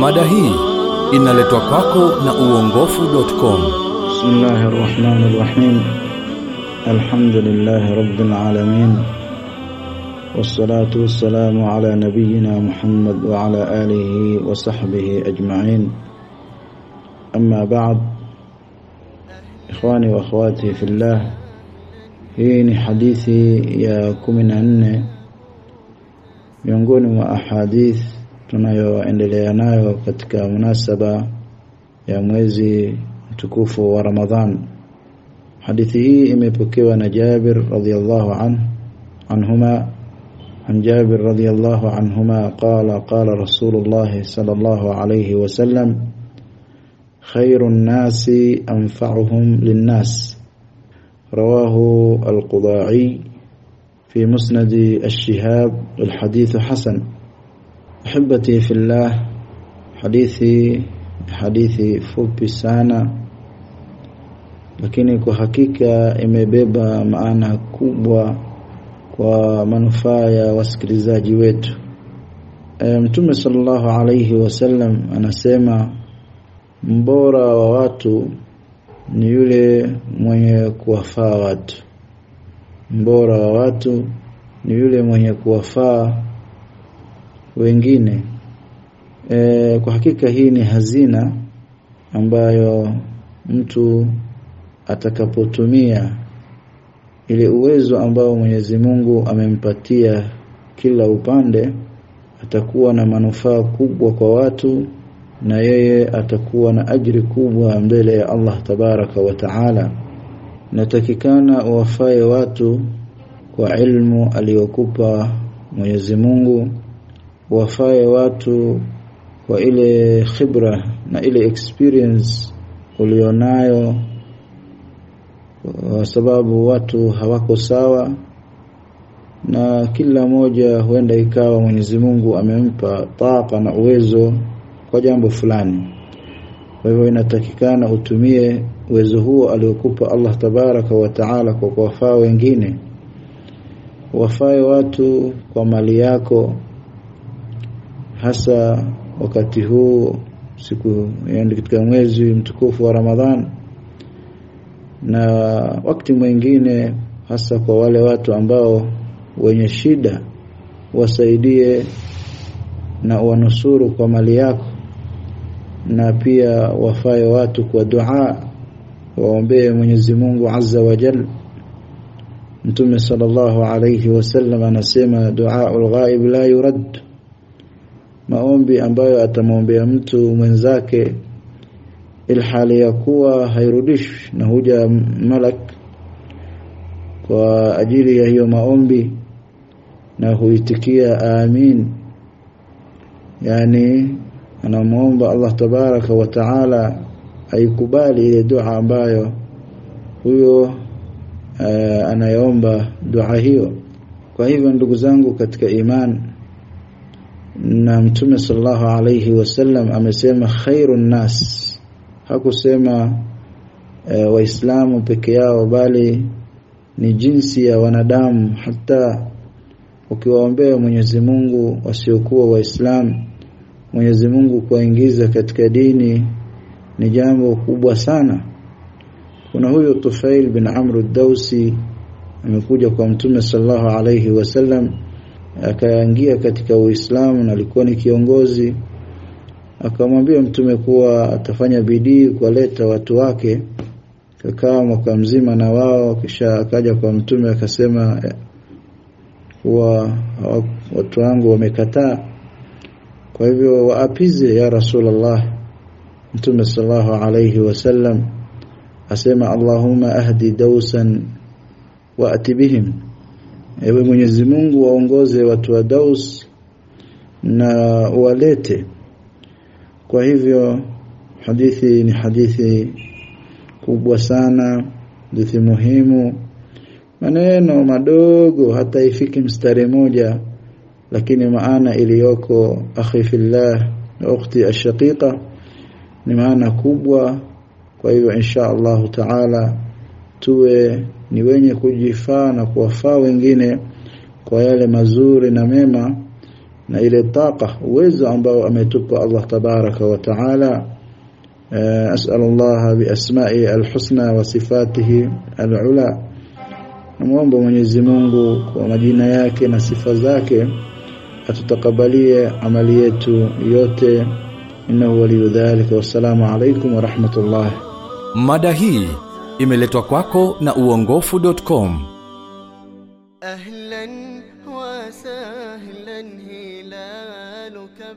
Mada hii inaletwa kwako na uongofu.com. بسم الله الرحمن الرحيم الحمد لله رب العالمين والصلاة والسلام على نبينا محمد وعلى آله وصحبه أجمعين أما بعد إخواني وأخواتي في الله hii ni hadithi ya kumi na nne miongoni mwa ahadith tunayoendelea nayo katika munasaba ya mwezi mtukufu wa Ramadhan hadithi hii imepokewa na Jabir radhiyallahu anhu anhuma عن جابر رضي الله عنهما قال قال رسول الله صلى الله عليه وسلم خير الناس أنفعهم للناس رواه القضاعي في مسند الشهاب الحديث حسن أحبتي في الله حديثي hadithi fupi sana lakini kwa hakika imebeba maana kubwa kwa manufaa ya wasikilizaji wetu e, mtume sallallahu alayhi wasallam anasema mbora wa watu ni yule mwenye kuwafaa watu mbora wa watu ni yule mwenye kuwafaa wengine. E, kwa hakika hii ni hazina ambayo mtu atakapotumia ile uwezo ambao Mwenyezi Mungu amempatia kila upande atakuwa na manufaa kubwa kwa watu na yeye atakuwa na ajiri kubwa mbele ya Allah tabaraka wa taala natakikana uwafae watu kwa ilmu aliyokupa Mwenyezi Mungu. Wafae watu kwa ile khibra na ile experience ulionayo kwa sababu watu hawako sawa na kila moja huenda ikawa Mwenyezi Mungu amempa taqa na uwezo kwa jambo fulani kwa hivyo inatakikana utumie uwezo huo aliokupa Allah tabaraka wa taala kwa kuwafaa wengine. Wafae watu kwa mali yako hasa wakati huu siku yani katika mwezi mtukufu wa Ramadhan. Na wakati mwingine hasa kwa wale watu ambao wenye shida wasaidie na wanusuru kwa mali yako na pia wafae watu kwa dua waombee Mwenyezi Mungu Azza wa Jalla Mtume sallallahu alayhi wasallam anasema dua al-ghaib la yurad. Maombi ambayo atamwombea mtu mwenzake ilhali ya kuwa hairudishwi na huja malak kwa ajili ya hiyo maombi na huitikia amin. Yani anamuomba Allah tabaraka wa taala aikubali ile dua ambayo huyo uh, anayeomba dua hiyo. Kwa hivyo ndugu zangu katika iman na mtume sallallahu alayhi wasallam amesema khairun nas. Hakusema e, waislamu peke yao bali ni jinsi ya wanadamu. Hata ukiwaombea Mwenyezi Mungu wasiokuwa waislamu Mwenyezi Mungu kuwaingiza katika dini ni jambo kubwa sana. Kuna huyo Tufail bin Amr ad-Dawsi amekuja kwa mtume sallallahu alayhi wasallam akaingia katika Uislamu na alikuwa ni kiongozi. Akamwambia mtume kuwa atafanya bidii kuwaleta watu wake kakaa mwaka mzima na wao kisha akaja kwa mtume akasema kuwa watu wangu wamekataa kwa hivyo waapize ya Rasulullah mtume sallallahu alayhi wasallam asema Allahumma ahdi dausan wa atibihim ewe Mwenyezi Mungu waongoze watu wa Daus na walete kwa hivyo hadithi ni hadithi kubwa sana hadithi muhimu maneno madogo hata ifiki mstari moja lakini maana iliyoko akhi fillah na ukhti ashaqiqa ni maana kubwa. Kwa hivyo insha Allahu taala tuwe ni wenye kujifaa na kuwafaa wengine kwa yale mazuri na mema na ile taqa uwezo ambao ametupa Allah tabaraka wa taala. Eh, اسال الله bi الحسنى وصفاته العلى wa sifatihi مungu kwa majina yake na sifa zake atutakabalie amali yetu yote, innahu waliyu dhalika. Wassalamu alaikum warahmatullah. Mada hii imeletwa kwako na uongofu.com. Ahlan wa sahlan hilaluka